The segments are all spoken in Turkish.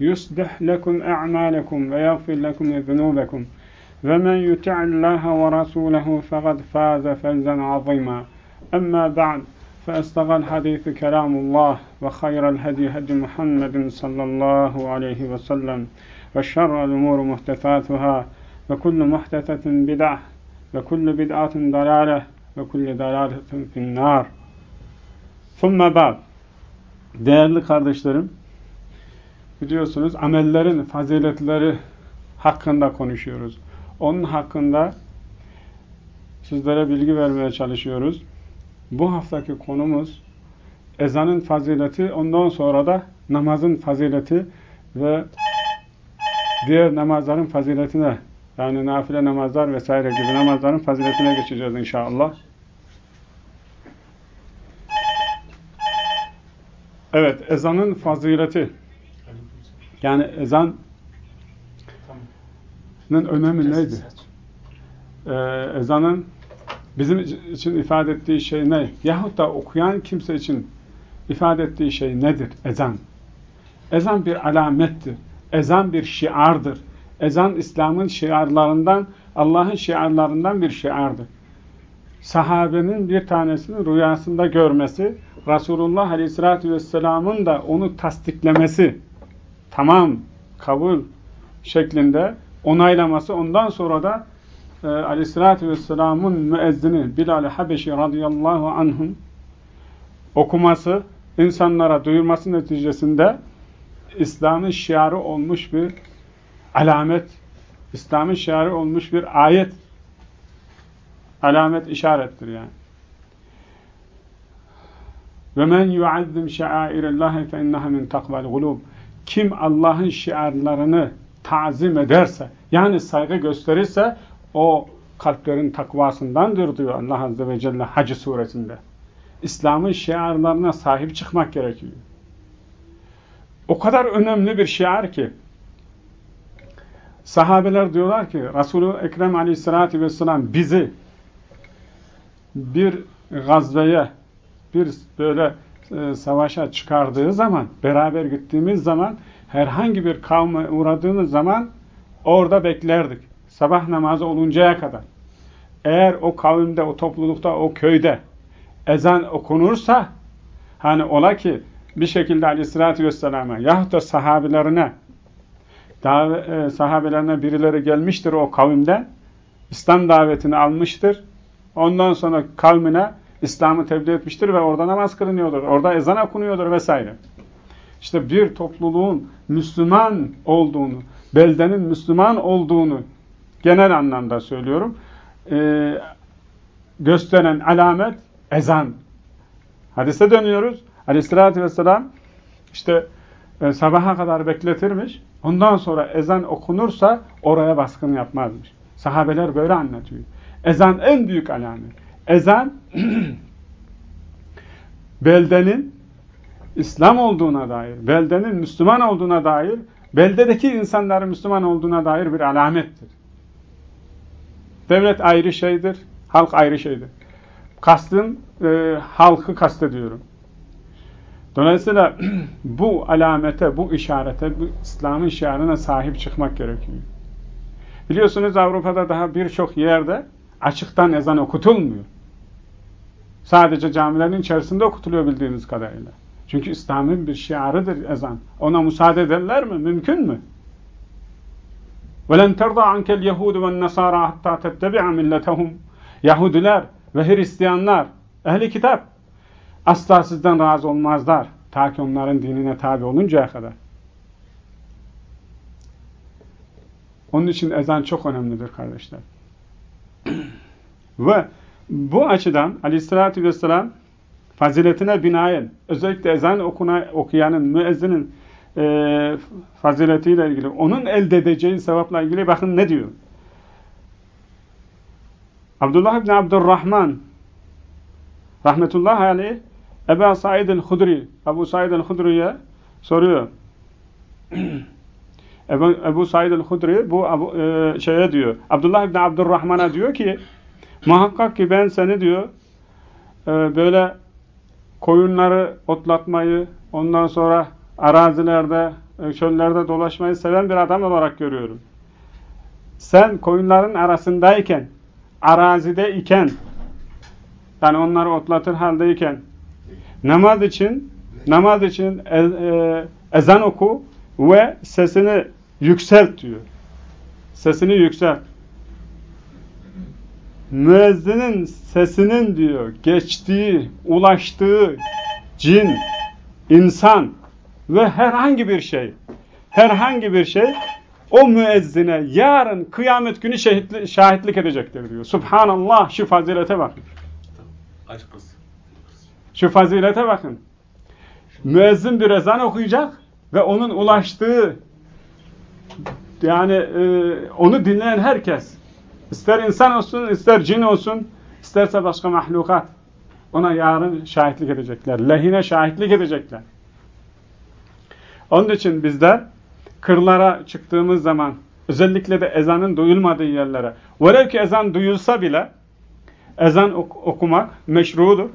يصلح لكم أعمالكم ويغفر لكم ذنوبكم. ومن يطع الله ورسوله فقد فاز فوزا عظيما. أما بعد فأصدق الحديث كلام الله وخير الهدي هدي محمد صلى الله عليه وسلم وشر الأمور محدثاتها وكل محدثة بدعة وكل بدعة ضلالة وكل ضلالة في النار. ثم بعد. Değerli kardeşlerim, biliyorsunuz amellerin faziletleri hakkında konuşuyoruz. Onun hakkında sizlere bilgi vermeye çalışıyoruz. Bu haftaki konumuz ezanın fazileti, ondan sonra da namazın fazileti ve diğer namazların faziletine yani nafile namazlar vesaire gibi namazların faziletine geçeceğiz inşallah. Evet, ezanın fazileti. Yani ezanın önemi neydi? Ee, ezanın bizim için ifade ettiği şey ne? Yahut da okuyan kimse için ifade ettiği şey nedir? Ezan. Ezan bir alamettir. Ezan bir şiardır. Ezan İslam'ın şiarlarından, Allah'ın şiarlarından bir şiardır. Sahabenin bir tanesini rüyasında görmesi, Resulullah Aleyhisselatü Vesselam'ın da onu tasdiklemesi, tamam, kabul şeklinde onaylaması, ondan sonra da e, Aleyhisselatü Vesselam'ın müezzini Bilal-i Habeşi radıyallahu anh'ın okuması, insanlara duyurması neticesinde İslam'ın şiarı olmuş bir alamet, İslam'ın şiarı olmuş bir ayet, alamet işarettir yani. Men yuazzim şairillahi fe inneha min takval gulub. Kim Allah'ın şiarlarını tazim ederse, yani saygı gösterirse o kalplerin takvasındandır diyor Allah Azze ve Celle Hac suresinde. İslam'ın şiarlarına sahip çıkmak gerekiyor. O kadar önemli bir şiar ki sahabeler diyorlar ki Resulü Ekrem Aleyhisselatü Vesselam bizi bir gazveye bir böyle e, savaşa çıkardığı zaman, beraber gittiğimiz zaman, herhangi bir kavme uğradığımız zaman orada beklerdik. Sabah namazı oluncaya kadar. Eğer o kavimde, o toplulukta, o köyde ezan okunursa, hani ola ki bir şekilde aleyhissalatü vesselama yahut da sahabelerine e, sahabelerine birileri gelmiştir o kavimden, İslam davetini almıştır. Ondan sonra kavmine İslam'ı tebliğ etmiştir ve orada namaz kılınıyordur. Orada ezan okunuyordur vesaire. İşte bir topluluğun Müslüman olduğunu, beldenin Müslüman olduğunu genel anlamda söylüyorum. E, gösteren alamet ezan. Hadise dönüyoruz. Aleyhissalatü vesselam işte e, sabaha kadar bekletirmiş. Ondan sonra ezan okunursa oraya baskın yapmazmış. Sahabeler böyle anlatıyor. Ezan en büyük alamet. Ezan beldenin İslam olduğuna dair, beldenin Müslüman olduğuna dair, beldedeki insanların Müslüman olduğuna dair bir alamettir. Devlet ayrı şeydir, halk ayrı şeydir. Kastım e, halkı kastediyorum. Dolayısıyla bu alamete, bu işarete, bu İslam'ın şiarına sahip çıkmak gerekiyor. Biliyorsunuz Avrupa'da daha birçok yerde açıktan ezan okutulmuyor. Sadece camilerin içerisinde okutuluyor bildiğiniz kadarıyla. Çünkü İslam'ın bir şiarıdır ezan. Ona müsaade ederler mi? Mümkün mü? وَلَنْ تَرْضَى عَنْكَ الْيَهُودُ وَالنَّصَارَى حَتَّى تَتَّبِعَ مِلَّتَهُمْ Yahudiler ve Hristiyanlar, ehli kitap asla sizden razı olmazlar. Ta ki onların dinine tabi oluncaya kadar. Onun için ezan çok önemlidir kardeşler. ve bu açıdan aleyhissalatü vesselam faziletine binaen özellikle ezan okuna, okuyanın, müezzinin e, faziletiyle ilgili, onun elde edeceği sevapla ilgili bakın ne diyor. Abdullah ibn Abdurrahman rahmetullahi aleyh Ebu Said el-Hudri Ebu Said el-Hudri'ye soruyor. Ebu, Ebu Said el-Hudri bu Abu, e, şeye diyor. Abdullah ibn Abdurrahman'a diyor ki muhakkak ki ben seni diyor e, böyle koyunları otlatmayı ondan sonra arazilerde, e, çöllerde dolaşmayı seven bir adam olarak görüyorum. Sen koyunların arasındayken, arazide iken, yani onları otlatır haldeyken, namaz için, namaz için e, e, ezan oku ve sesini yükselt diyor. Sesini yükselt. Müezzinin sesinin diyor, geçtiği, ulaştığı cin, insan, ve herhangi bir şey, herhangi bir şey o müezzine yarın kıyamet günü şehitli, şahitlik edecektir diyor. Subhanallah şu fazilete bakın. Şu fazilete bakın. Müezzin bir ezan okuyacak ve onun ulaştığı yani e, onu dinleyen herkes ister insan olsun ister cin olsun isterse başka mahlukat ona yarın şahitlik edecekler. Lehine şahitlik edecekler. Onun için bizler kırlara çıktığımız zaman özellikle de ezanın duyulmadığı yerlere velev ki ezan duyulsa bile ezan ok okumak meşrudur.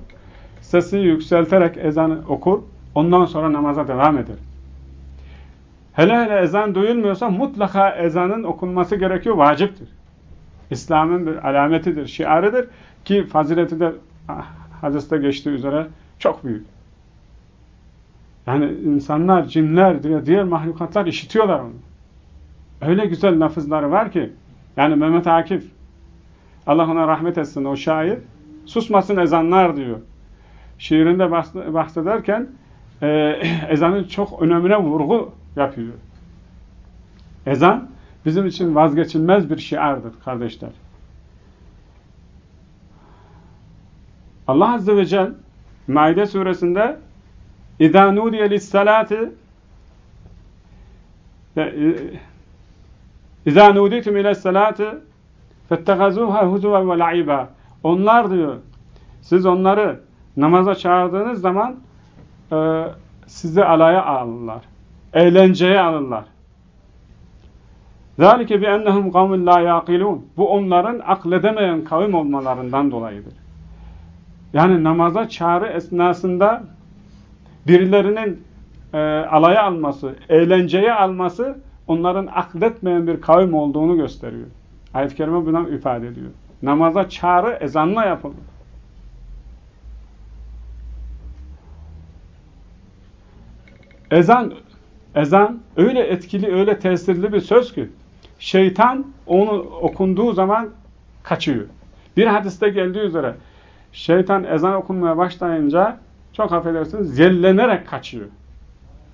Sesini yükselterek ezanı okur. Ondan sonra namaza devam eder. Hele hele ezan duyulmuyorsa mutlaka ezanın okunması gerekiyor. Vaciptir. İslam'ın bir alametidir, şiarıdır ki fazileti de ah, hadiste geçtiği üzere çok büyük. Yani insanlar, cinler, diğer, diğer mahlukatlar işitiyorlar onu. Öyle güzel lafızları var ki, yani Mehmet Akif, Allah ona rahmet etsin o şair, susmasın ezanlar diyor. Şiirinde bahsederken e, ezanın çok önemine vurgu yapıyor. Ezan bizim için vazgeçilmez bir şiardır kardeşler. Allah Azze ve Celle Maide suresinde İzâ nudiye lissalâti İzâ nuditum ilessalâti fettegazûhâ huzuven ve la'ibâ Onlar diyor, siz onları namaza çağırdığınız zaman e, sizi alaya alırlar. Eğlenceye alırlar. ذَٰلِكَ بِاَنَّهُمْ قَوْمٌ لَا يَعْقِلُونَ Bu onların akledemeyen kavim olmalarından dolayıdır. Yani namaza çağrı esnasında birilerinin e, alaya alması, eğlenceye alması onların akletmeyen bir kavim olduğunu gösteriyor. Ayet-i Kerime buna ifade ediyor. Namaza çağrı ezanla yapılır. Ezan, ezan öyle etkili, öyle tesirli bir söz ki şeytan onu okunduğu zaman kaçıyor. Bir hadiste geldiği üzere şeytan ezan okunmaya başlayınca çok affedersiniz yellenerek kaçıyor.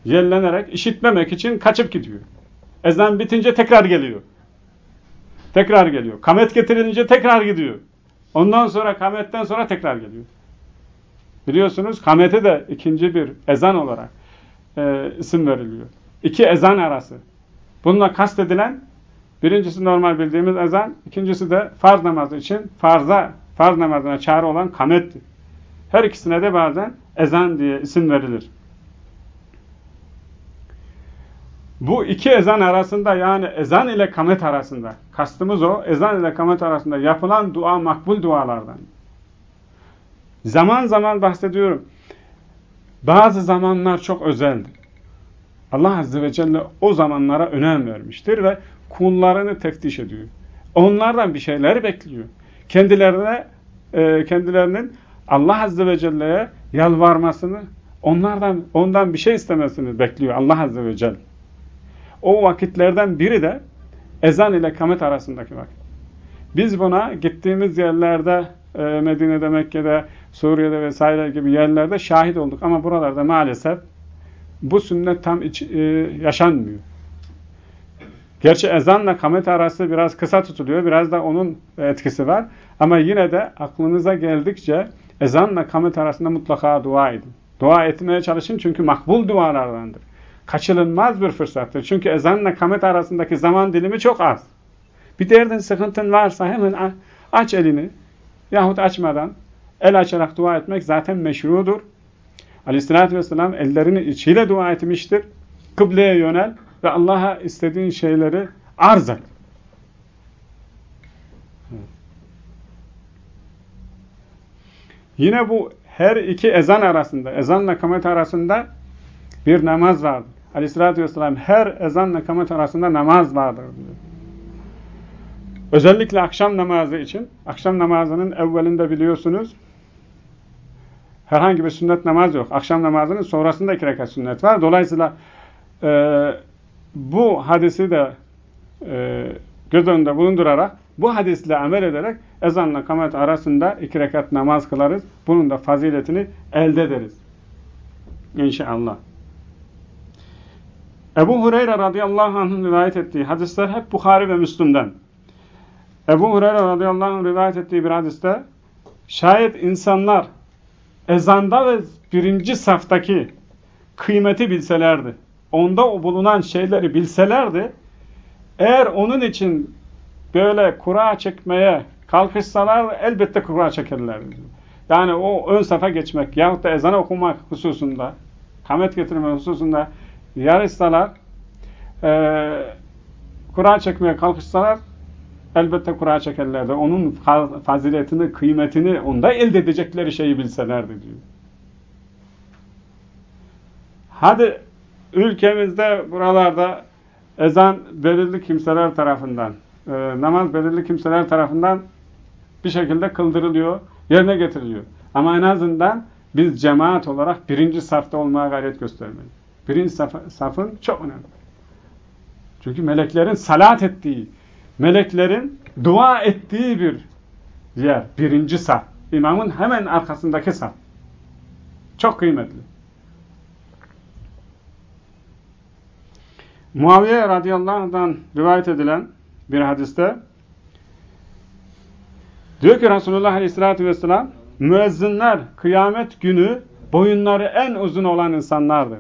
Yellenerek işitmemek için kaçıp gidiyor. Ezan bitince tekrar geliyor. Tekrar geliyor. Kamet getirilince tekrar gidiyor. Ondan sonra kametten sonra tekrar geliyor. Biliyorsunuz kamete de ikinci bir ezan olarak e, isim veriliyor. İki ezan arası. Bununla kastedilen birincisi normal bildiğimiz ezan, ikincisi de farz namazı için farza, farz namazına çağrı olan kamettir. Her ikisine de bazen ezan diye isim verilir. Bu iki ezan arasında yani ezan ile kamet arasında, kastımız o, ezan ile kamet arasında yapılan dua makbul dualardan. Zaman zaman bahsediyorum. Bazı zamanlar çok özeldir. Allah Azze ve Celle o zamanlara önem vermiştir ve kullarını teftiş ediyor. Onlardan bir şeyler bekliyor. Kendilerine, e, kendilerinin Allah Azze ve Celle'ye yalvarmasını, onlardan ondan bir şey istemesini bekliyor Allah Azze ve Celle. O vakitlerden biri de ezan ile kamet arasındaki vakit. Biz buna gittiğimiz yerlerde e, Medine'de, Mekke'de, Suriye'de vesaire gibi yerlerde şahit olduk. Ama buralarda maalesef bu sünnet tam iç, e, yaşanmıyor. Gerçi ezanla kamet arası biraz kısa tutuluyor. Biraz da onun etkisi var. Ama yine de aklınıza geldikçe ezanla kamet arasında mutlaka dua edin. Dua etmeye çalışın çünkü makbul dualardandır. Kaçılınmaz bir fırsattır. Çünkü ezanla kamet arasındaki zaman dilimi çok az. Bir derdin, sıkıntın varsa hemen aç elini yahut açmadan el açarak dua etmek zaten meşrudur. Aleyhissalatü vesselam ellerini içiyle dua etmiştir. Kıbleye yönel ve Allah'a istediğin şeyleri arz et. Yine bu her iki ezan arasında, ezanla kamet arasında bir namaz vardır. Aleyhissalatü vesselam her ezanla kamet arasında namaz vardır diyor. Özellikle akşam namazı için, akşam namazının evvelinde biliyorsunuz, herhangi bir sünnet namaz yok. Akşam namazının sonrasında iki rekat sünnet var. Dolayısıyla e, bu hadisi de e, göz önünde bulundurarak, bu hadisle amel ederek ezanla kamet arasında iki rekat namaz kılarız. Bunun da faziletini elde ederiz. İnşallah. Ebu Hureyre radıyallahu anh'ın rivayet ettiği hadisler hep Bukhari ve Müslüm'den. Ebu Hureyre radıyallahu anh rivayet ettiği bir hadiste şayet insanlar ezanda ve birinci saftaki kıymeti bilselerdi, onda bulunan şeyleri bilselerdi, eğer onun için böyle kura çekmeye kalkışsalar elbette kura çekerlerdi. Yani o ön safa geçmek yahut da ezan okumak hususunda, kamet getirme hususunda yarışsalar, e, kura çekmeye kalkışsalar elbette kura çekerlerdi. Onun faziletini, kıymetini, onda elde edecekleri şeyi bilselerdi diyor. Hadi ülkemizde buralarda ezan belirli kimseler tarafından, e, namaz belirli kimseler tarafından bir şekilde kıldırılıyor, yerine getiriliyor. Ama en azından biz cemaat olarak birinci safta olmaya gayret göstermeliyiz. Birinci saf, safın çok önemli. Çünkü meleklerin salat ettiği, meleklerin dua ettiği bir yer. Birinci saf. İmamın hemen arkasındaki saf. Çok kıymetli. Muaviye radıyallahu anh'dan rivayet edilen bir hadiste diyor ki Resulullah aleyhissalatü vesselam müezzinler kıyamet günü boyunları en uzun olan insanlardır.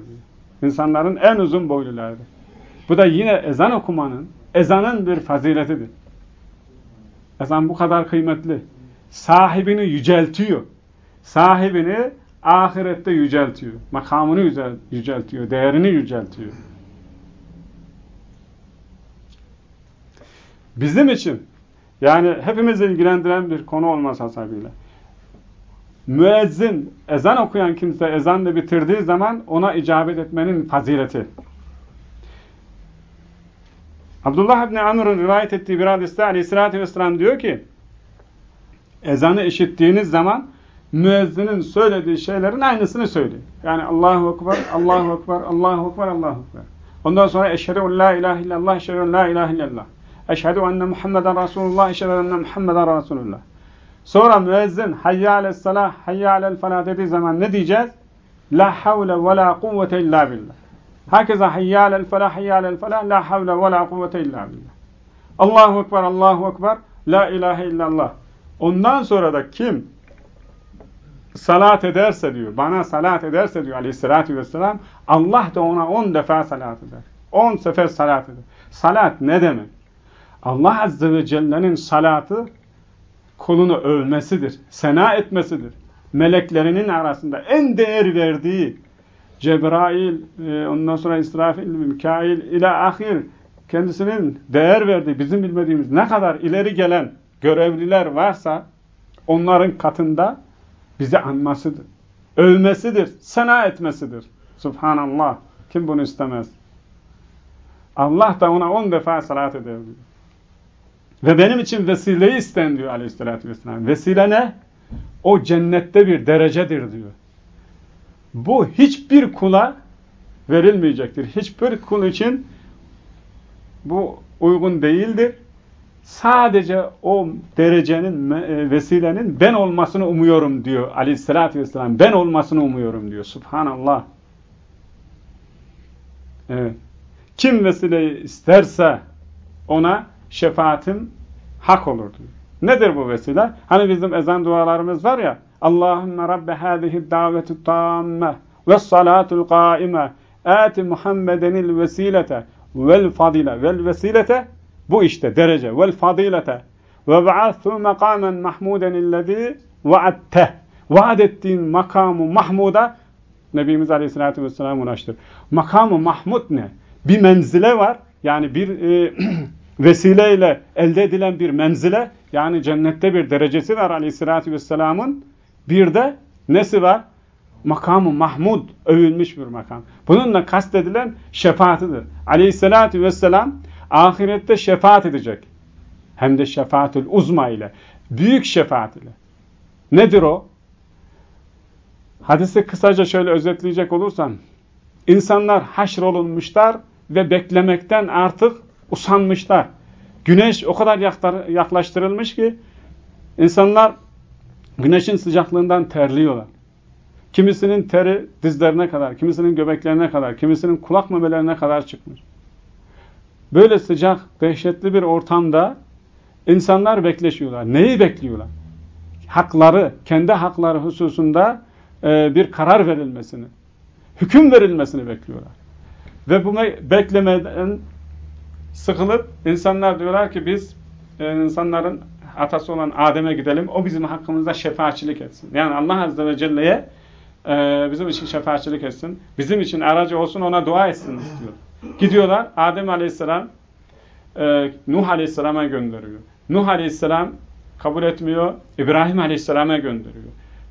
İnsanların en uzun boylulardır. Bu da yine ezan okumanın, ezanın bir faziletidir. Ezan bu kadar kıymetli. Sahibini yüceltiyor. Sahibini ahirette yüceltiyor. Makamını yüceltiyor. Değerini yüceltiyor. Bizim için yani hepimizi ilgilendiren bir konu olmasa hasabıyla müezzin, ezan okuyan kimse ezanla bitirdiği zaman ona icabet etmenin fazileti. Abdullah İbni Amr'ın rivayet ettiği bir hadiste aleyhissalatü vesselam diyor ki ezanı işittiğiniz zaman müezzinin söylediği şeylerin aynısını söyleyin. Yani Allahu Ekber, Allahu Ekber, Allahu Ekber, Allahu Ekber. Ondan sonra eşhedü en la ilahe illallah, eşhedü en la ilahe illallah. Eşhedü enne Muhammeden Resulullah, eşhedü enne Muhammeden Resulullah. Sonra müezzin hayyâle salah, hayyâle felah dediği zaman ne diyeceğiz? La havle ve la kuvvete illa billah. Herkese hayyâle felah, hayyâle felah, la havle ve la kuvvete illa billah. Allahu Ekber, Allahu Ekber, la ilahe illallah. Ondan sonra da kim salat ederse diyor, bana salat ederse diyor aleyhissalatü vesselam, Allah da ona on defa salat eder. On sefer salat eder. Salat ne demek? Allah Azze ve Celle'nin salatı kulunu övmesidir, sena etmesidir. Meleklerinin arasında en değer verdiği Cebrail, e, ondan sonra İsrafil, Mikail ile ahir kendisinin değer verdiği, bizim bilmediğimiz ne kadar ileri gelen görevliler varsa onların katında bizi anmasıdır. Övmesidir, sena etmesidir. Subhanallah. Kim bunu istemez? Allah da ona on defa salat eder diyor. Ve benim için vesileyi isten diyor aleyhissalatü vesselam. Vesile ne? O cennette bir derecedir diyor. Bu hiçbir kula verilmeyecektir. Hiçbir kul için bu uygun değildir. sadece o derecenin, e, vesilenin ben olmasını umuyorum diyor aleyhissalatü vesselam. Ben olmasını umuyorum diyor. Subhanallah. Evet. Kim vesileyi isterse ona şefaatim hak olur diyor. Nedir bu vesile? Hani bizim ezan dualarımız var ya Allahümme Rabbe hâzihi davetu tamme ve salatul kaime ati Muhammedenil vesilete vel fadile vel vesilete bu işte derece vel fadilete ve ba'athu makamen mahmuden illezî vaadte vaad ettiğin makamı mahmuda Nebimiz Aleyhisselatü Vesselam ulaştır. Makamı mahmud ne? Bir menzile var. Yani bir e, vesileyle elde edilen bir menzile yani cennette bir derecesi var Aleyhisselatü Vesselam'ın. Bir de nesi var? Makamı Mahmud, övülmüş bir makam. Bununla kastedilen şefaatidir. Aleyhisselatü Vesselam ahirette şefaat edecek. Hem de şefaatül uzma ile. Büyük şefaat ile. Nedir o? Hadisi kısaca şöyle özetleyecek olursam, insanlar haşrolunmuşlar ve beklemekten artık usanmışlar. Güneş o kadar yaklaştırılmış ki, insanlar güneşin sıcaklığından terliyorlar. Kimisinin teri dizlerine kadar, kimisinin göbeklerine kadar, kimisinin kulak memelerine kadar çıkmış. Böyle sıcak, dehşetli bir ortamda insanlar bekleşiyorlar. Neyi bekliyorlar? Hakları, kendi hakları hususunda e, bir karar verilmesini, hüküm verilmesini bekliyorlar. Ve bu beklemeden sıkılıp insanlar diyorlar ki biz e, insanların atası olan Adem'e gidelim. O bizim hakkımızda şefaatçilik etsin. Yani Allah Azze ve Celle'ye e, bizim için şefaatçilik etsin. Bizim için aracı olsun ona dua etsin istiyor. Gidiyorlar Adem Aleyhisselam e, Nuh Aleyhisselam'a gönderiyor. Nuh Aleyhisselam kabul etmiyor. İbrahim Aleyhisselam'a gönderiyor.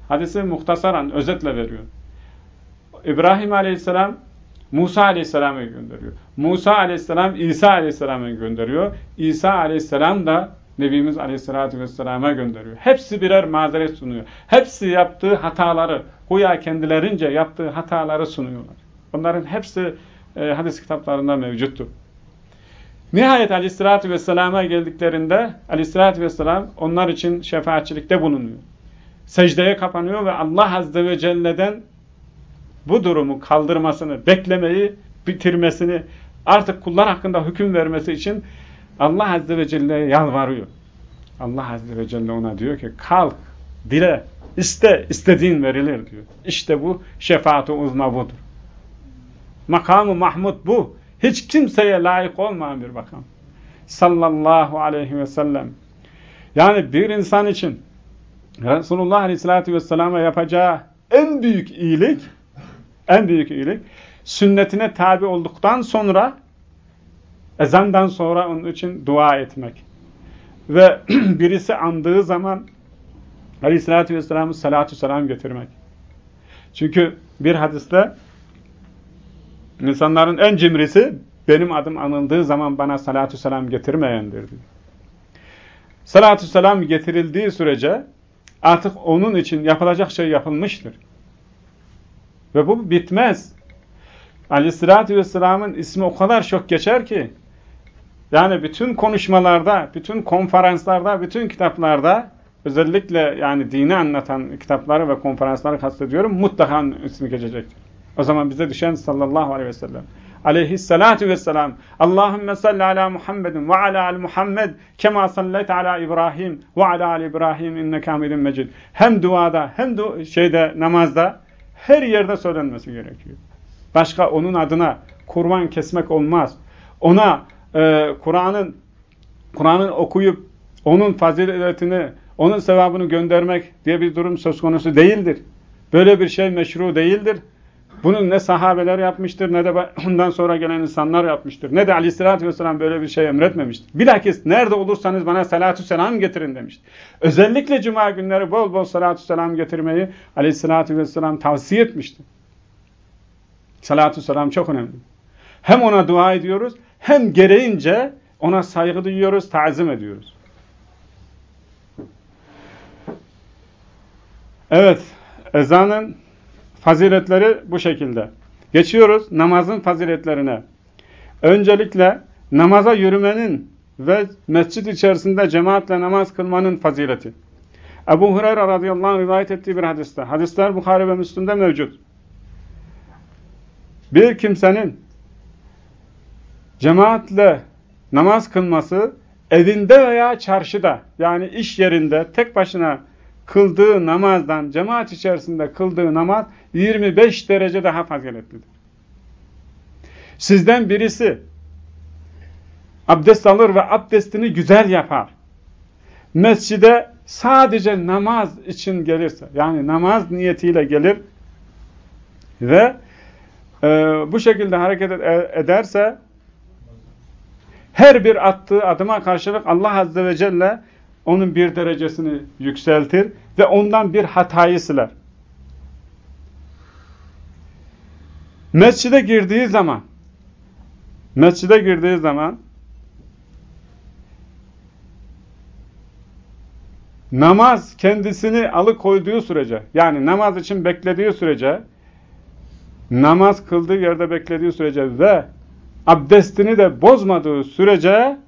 Hadisi muhtasaran, özetle veriyor. İbrahim Aleyhisselam Musa Aleyhisselam'a gönderiyor. Musa Aleyhisselam İsa Aleyhisselam'a gönderiyor. İsa Aleyhisselam da Nebimiz Aleyhisselatü Vesselam'a gönderiyor. Hepsi birer mazeret sunuyor. Hepsi yaptığı hataları, huya kendilerince yaptığı hataları sunuyorlar. Onların hepsi e, hadis kitaplarında mevcuttur. Nihayet Aleyhisselatü Vesselam'a geldiklerinde Aleyhisselatü Vesselam onlar için şefaatçilikte bulunuyor secdeye kapanıyor ve Allah Azze ve Celle'den bu durumu kaldırmasını, beklemeyi, bitirmesini, artık kullar hakkında hüküm vermesi için Allah Azze ve Celle'ye yalvarıyor. Allah Azze ve Celle ona diyor ki kalk, dile, iste, istediğin verilir diyor. İşte bu şefaat-ı uzma budur. Makamı Mahmud bu. Hiç kimseye layık olmayan bir makam. Sallallahu aleyhi ve sellem. Yani bir insan için Resulullah Aleyhisselatü Vesselam'a yapacağı en büyük iyilik, en büyük iyilik, sünnetine tabi olduktan sonra, ezandan sonra onun için dua etmek. Ve birisi andığı zaman Aleyhisselatü Vesselam'ı salatu selam getirmek. Çünkü bir hadiste insanların en cimrisi benim adım anıldığı zaman bana salatu selam getirmeyendir diyor. Salatü selam getirildiği sürece Artık onun için yapılacak şey yapılmıştır. Ve bu bitmez. Aleyhissalatü Vesselam'ın ismi o kadar çok geçer ki yani bütün konuşmalarda, bütün konferanslarda, bütün kitaplarda özellikle yani dini anlatan kitapları ve konferansları kastediyorum mutlaka ismi geçecektir. O zaman bize düşen sallallahu aleyhi ve sellem aleyhissalatu vesselam Allahümme salli ala Muhammedin ve ala al Muhammed kema sallayt ala İbrahim ve ala al İbrahim inneke hamidun mecid. Hem duada hem du şeyde namazda her yerde söylenmesi gerekiyor. Başka onun adına kurban kesmek olmaz. Ona e, Kur'an'ın Kur'an'ın okuyup onun faziletini, onun sevabını göndermek diye bir durum söz konusu değildir. Böyle bir şey meşru değildir. Bunu ne sahabeler yapmıştır ne de ondan sonra gelen insanlar yapmıştır. Ne de aleyhissalatü vesselam böyle bir şey emretmemiştir. Bilakis nerede olursanız bana salatü selam getirin demiştir. Özellikle cuma günleri bol bol salatü selam getirmeyi aleyhissalatü vesselam tavsiye etmiştir. Salatü selam çok önemli. Hem ona dua ediyoruz hem gereğince ona saygı duyuyoruz, tazim ediyoruz. Evet, ezanın faziletleri bu şekilde. Geçiyoruz namazın faziletlerine. Öncelikle namaza yürümenin ve mescid içerisinde cemaatle namaz kılmanın fazileti. Ebu Hureyre radıyallahu anh rivayet ettiği bir hadiste. Hadisler Bukhari ve Müslüm'de mevcut. Bir kimsenin cemaatle namaz kılması evinde veya çarşıda yani iş yerinde tek başına kıldığı namazdan cemaat içerisinde kıldığı namaz 25 derece daha faziletlidir. Sizden birisi abdest alır ve abdestini güzel yapar. Mescide sadece namaz için gelirse, yani namaz niyetiyle gelir ve e, bu şekilde hareket ederse, her bir attığı adıma karşılık Allah Azze ve Celle onun bir derecesini yükseltir ve ondan bir hatayı siler. Mescide girdiği zaman mescide girdiği zaman namaz kendisini alıkoyduğu sürece yani namaz için beklediği sürece namaz kıldığı yerde beklediği sürece ve abdestini de bozmadığı sürece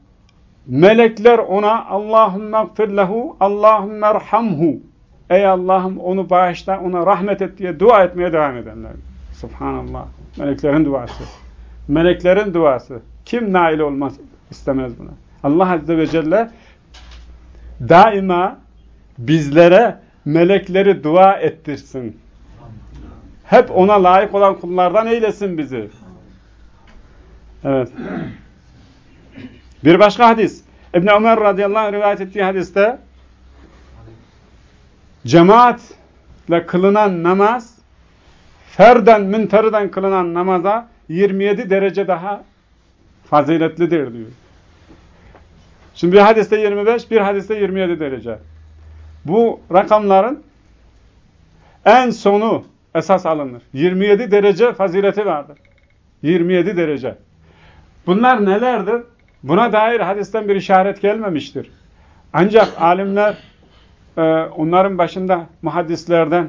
melekler ona Allahümme gfirlehu Allahümme erhamhu Ey Allah'ım onu bağışla ona rahmet et diye dua etmeye devam edenler. Subhanallah. Meleklerin duası. Meleklerin duası. Kim nail olmaz istemez buna. Allah Azze ve Celle daima bizlere melekleri dua ettirsin. Hep ona layık olan kullardan eylesin bizi. Evet. Bir başka hadis. İbn Ömer radıyallahu anh rivayet ettiği hadiste cemaatle kılınan namaz ferden münferiden kılınan namaza 27 derece daha faziletlidir diyor. Şimdi bir hadiste 25, bir hadiste 27 derece. Bu rakamların en sonu esas alınır. 27 derece fazileti vardır. 27 derece. Bunlar nelerdir? Buna dair hadisten bir işaret gelmemiştir. Ancak alimler e, onların başında muhaddislerden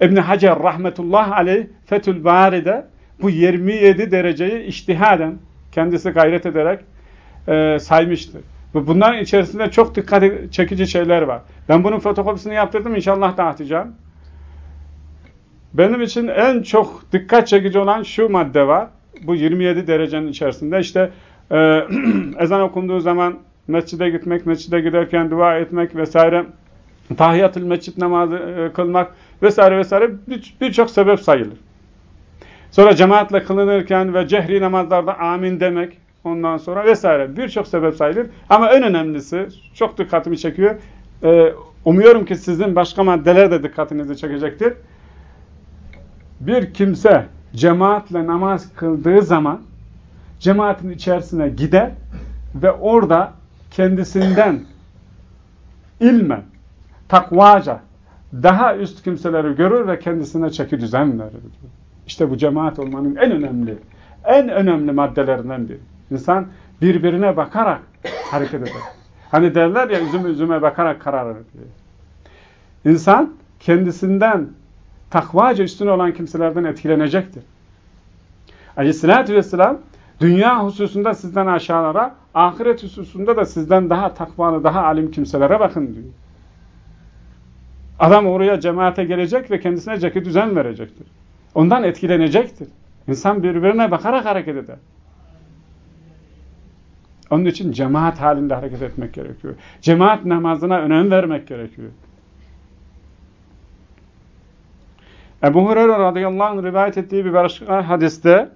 İbn Hacer rahmetullah aleyh Fethül Bari'de bu 27 dereceyi iştihaden kendisi gayret ederek e, saymıştır. Ve bunların içerisinde çok dikkat çekici şeyler var. Ben bunun fotokopisini yaptırdım inşallah dağıtacağım. Benim için en çok dikkat çekici olan şu madde var. Bu 27 derecenin içerisinde işte e, ezan okunduğu zaman mescide gitmek, mescide giderken dua etmek vesaire, tahiyyatül mescid namazı e, kılmak vesaire vesaire birçok bir sebep sayılır. Sonra cemaatle kılınırken ve cehri namazlarda amin demek, ondan sonra vesaire birçok sebep sayılır. Ama en önemlisi, çok dikkatimi çekiyor, e, umuyorum ki sizin başka maddeler de dikkatinizi çekecektir. Bir kimse cemaatle namaz kıldığı zaman cemaatin içerisine gider ve orada kendisinden ilmen, takvaca daha üst kimseleri görür ve kendisine çeki düzen verir. İşte bu cemaat olmanın en önemli, en önemli maddelerinden biri. İnsan birbirine bakarak hareket eder. Hani derler ya üzüm üzüme bakarak karar verir. İnsan kendisinden takvaca üstün olan kimselerden etkilenecektir. Aleyhissalatü vesselam dünya hususunda sizden aşağılara, ahiret hususunda da sizden daha takvalı, daha alim kimselere bakın diyor. Adam oraya cemaate gelecek ve kendisine ceki düzen verecektir. Ondan etkilenecektir. İnsan birbirine bakarak hareket eder. Onun için cemaat halinde hareket etmek gerekiyor. Cemaat namazına önem vermek gerekiyor. Ebu Hureyre radıyallahu anh rivayet ettiği bir başka hadiste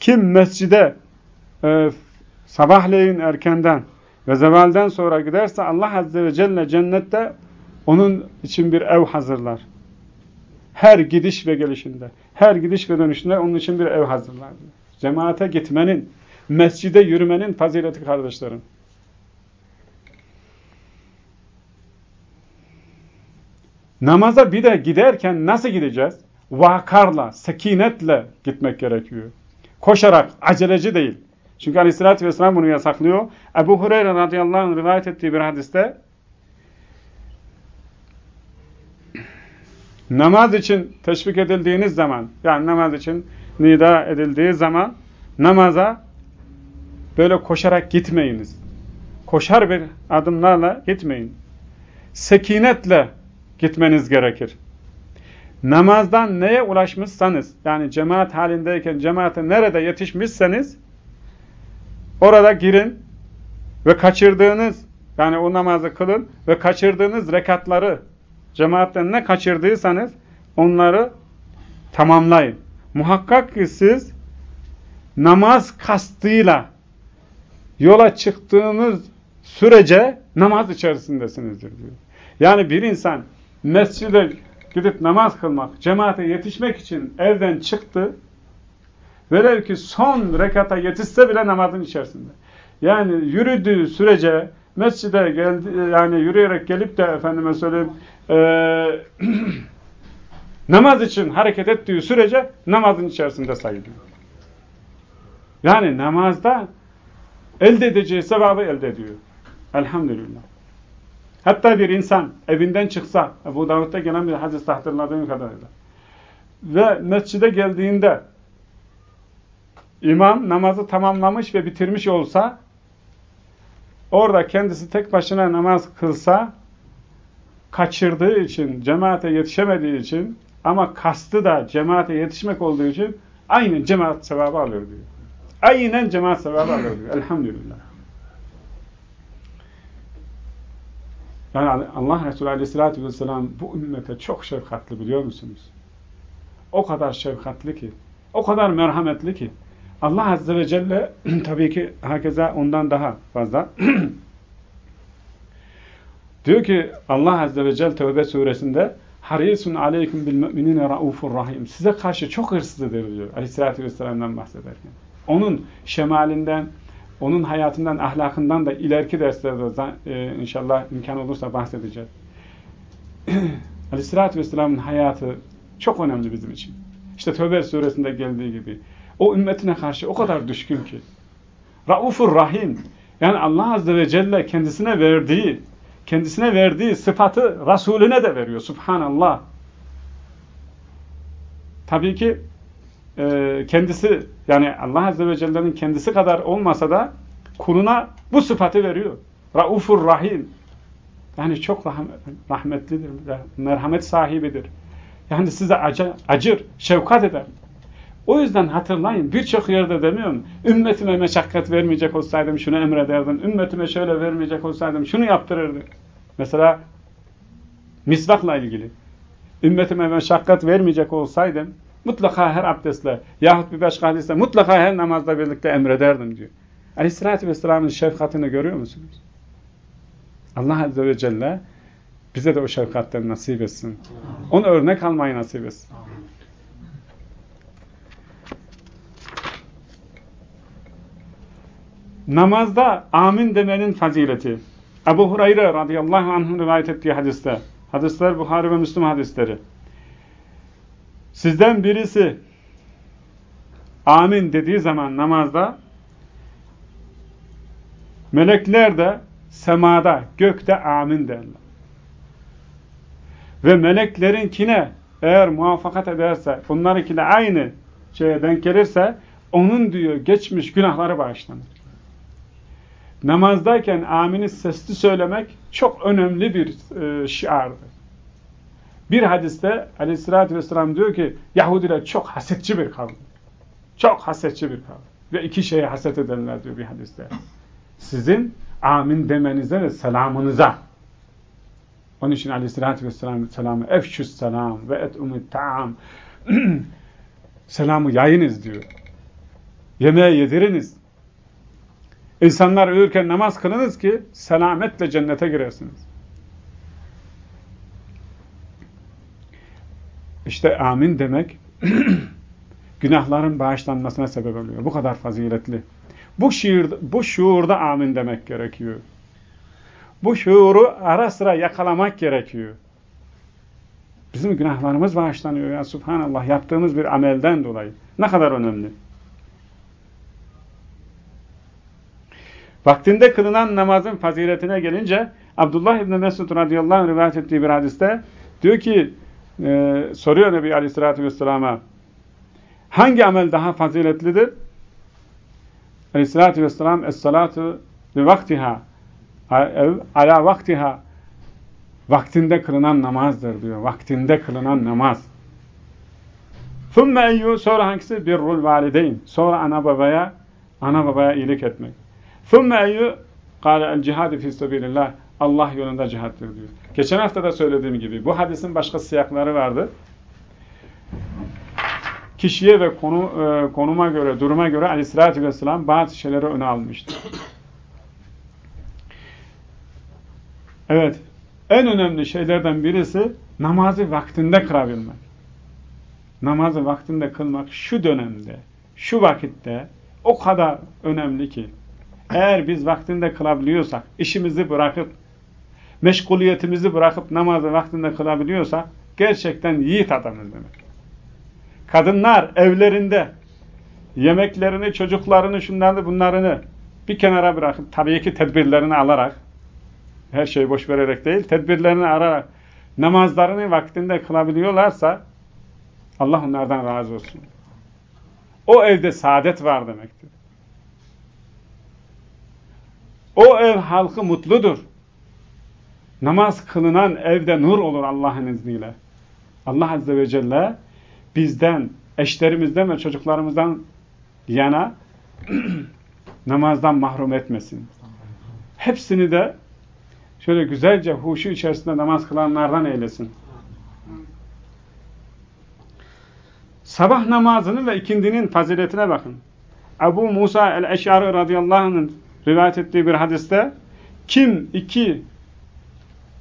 kim mescide e, sabahleyin erkenden ve zevalden sonra giderse Allah Azze ve Celle cennette onun için bir ev hazırlar. Her gidiş ve gelişinde, her gidiş ve dönüşünde onun için bir ev hazırlar. Cemaate gitmenin, mescide yürümenin fazileti kardeşlerim. Namaza bir de giderken nasıl gideceğiz? Vakarla, sekinetle gitmek gerekiyor. Koşarak, aceleci değil. Çünkü aleyhissalatü vesselam bunu yasaklıyor. Ebu Hureyre radıyallahu anh rivayet ettiği bir hadiste namaz için teşvik edildiğiniz zaman yani namaz için nida edildiği zaman namaza böyle koşarak gitmeyiniz. Koşar bir adımlarla gitmeyin. Sekinetle gitmeniz gerekir. Namazdan neye ulaşmışsanız, yani cemaat halindeyken cemaate nerede yetişmişseniz, orada girin ve kaçırdığınız, yani o namazı kılın ve kaçırdığınız rekatları, cemaatten ne kaçırdıysanız, onları tamamlayın. Muhakkak ki siz namaz kastıyla yola çıktığınız sürece namaz içerisindesinizdir diyor. Yani bir insan mescide gidip namaz kılmak, cemaate yetişmek için evden çıktı. Velev ki son rekata yetişse bile namazın içerisinde. Yani yürüdüğü sürece mescide geldi, yani yürüyerek gelip de efendime söyleyeyim e, namaz için hareket ettiği sürece namazın içerisinde sayılıyor. Yani namazda elde edeceği sevabı elde ediyor. Elhamdülillah. Hatta bir insan evinden çıksa, bu Davud'da gelen bir hadis hatırladığım kadarıyla ve mescide geldiğinde imam namazı tamamlamış ve bitirmiş olsa orada kendisi tek başına namaz kılsa kaçırdığı için, cemaate yetişemediği için ama kastı da cemaate yetişmek olduğu için aynı cemaat sevabı alıyor diyor. Aynen cemaat sevabı alıyor diyor. Elhamdülillah. Yani Allah Resulü Aleyhisselatü Vesselam bu ümmete çok şefkatli biliyor musunuz? O kadar şefkatli ki, o kadar merhametli ki. Allah Azze ve Celle tabii ki herkese ondan daha fazla. diyor ki Allah Azze ve Celle Tevbe suresinde harisun aleykum bil müminine raufur rahim. Size karşı çok hırslıdır diyor Aleyhisselatü Vesselam'dan bahsederken. Onun şemalinden, onun hayatından, ahlakından da ileriki derslerde e, inşallah imkan olursa bahsedeceğiz. Aleyhisselatü Vesselam'ın hayatı çok önemli bizim için. İşte Tövbe suresinde geldiği gibi. O ümmetine karşı o kadar düşkün ki. Raufur Rahim. Yani Allah Azze ve Celle kendisine verdiği, kendisine verdiği sıfatı Resulüne de veriyor. Subhanallah. Tabii ki e, kendisi yani Allah Azze ve Celle'nin kendisi kadar olmasa da kuluna bu sıfatı veriyor. Raufur Rahim. Yani çok rahmetlidir, merhamet sahibidir. Yani size acı, acır, şefkat eder. O yüzden hatırlayın birçok yerde demiyorum. Ümmetime meşakkat vermeyecek olsaydım şunu emrederdim. Ümmetime şöyle vermeyecek olsaydım şunu yaptırırdım. Mesela misvakla ilgili. Ümmetime meşakkat vermeyecek olsaydım mutlaka her abdestle yahut bir başka hadiste mutlaka her namazla birlikte emrederdim diyor. Aleyhissalatü Vesselam'ın şefkatini görüyor musunuz? Allah Azze ve Celle bize de o şefkatten nasip etsin. Onu örnek almayı nasip etsin. Namazda amin demenin fazileti. Ebu Hureyre radıyallahu anh'ın rivayet ettiği hadiste. Hadisler Buhari ve Müslüm hadisleri. Sizden birisi amin dediği zaman namazda melekler de semada, gökte amin derler. Ve meleklerinkine eğer muvaffakat ederse, bunlarınkine aynı şeye denk gelirse, onun diyor geçmiş günahları bağışlanır. Namazdayken amini sesli söylemek çok önemli bir e, şiardır. Bir hadiste aleyhissalatü vesselam diyor ki Yahudiler çok hasetçi bir kavim. Çok hasetçi bir kavim. Ve iki şeye haset ederler diyor bir hadiste. Sizin amin demenize ve selamınıza. Onun için aleyhissalatü vesselam selamı efşüs selam ve et umut ta'am selamı yayınız diyor. Yemeğe yediriniz. İnsanlar ölürken namaz kılınız ki selametle cennete girersiniz. İşte amin demek günahların bağışlanmasına sebep oluyor. Bu kadar faziletli. Bu, şiir, bu şuurda amin demek gerekiyor. Bu şuuru ara sıra yakalamak gerekiyor. Bizim günahlarımız bağışlanıyor ya subhanallah yaptığımız bir amelden dolayı. Ne kadar önemli. Vaktinde kılınan namazın faziletine gelince Abdullah İbni Mesud radıyallahu anh rivayet ettiği bir hadiste diyor ki e, soruyor Nebi Aleyhisselatü Vesselam'a hangi amel daha faziletlidir? Aleyhissalatü vesselam Es-salatu ve vaktiha ala vaktiha vaktinde kılınan namazdır diyor. Vaktinde kılınan namaz. ثُمَّ اَيُّ Sonra hangisi? Birrul valideyn. Sonra ana babaya ana babaya iyilik etmek. ثُمَّ اَيُّ قَالَ الْجِهَادِ فِي سَبِيلِ Allah yolunda cihattır diyor. Geçen hafta da söylediğim gibi bu hadisin başka siyakları vardı. Kişiye ve konu, e, konuma göre, duruma göre aleyhissalatü vesselam bazı şeyleri öne almıştır. Evet, en önemli şeylerden birisi namazı vaktinde kılabilmek. Namazı vaktinde kılmak şu dönemde, şu vakitte o kadar önemli ki eğer biz vaktinde kılabiliyorsak, işimizi bırakıp, meşguliyetimizi bırakıp namazı vaktinde kılabiliyorsak gerçekten yiğit adamız demek. Kadınlar evlerinde yemeklerini, çocuklarını, şunlarını, bunlarını bir kenara bırakıp tabii ki tedbirlerini alarak her şeyi boş vererek değil, tedbirlerini ararak namazlarını vaktinde kılabiliyorlarsa Allah onlardan razı olsun. O evde saadet var demektir. O ev halkı mutludur. Namaz kılınan evde nur olur Allah'ın izniyle. Allah Azze ve Celle bizden, eşlerimizden ve çocuklarımızdan yana namazdan mahrum etmesin. Hepsini de şöyle güzelce huşu içerisinde namaz kılanlardan eylesin. Sabah namazının ve ikindinin faziletine bakın. Abu Musa el-Eş'ari radıyallahu anh'ın rivayet ettiği bir hadiste kim iki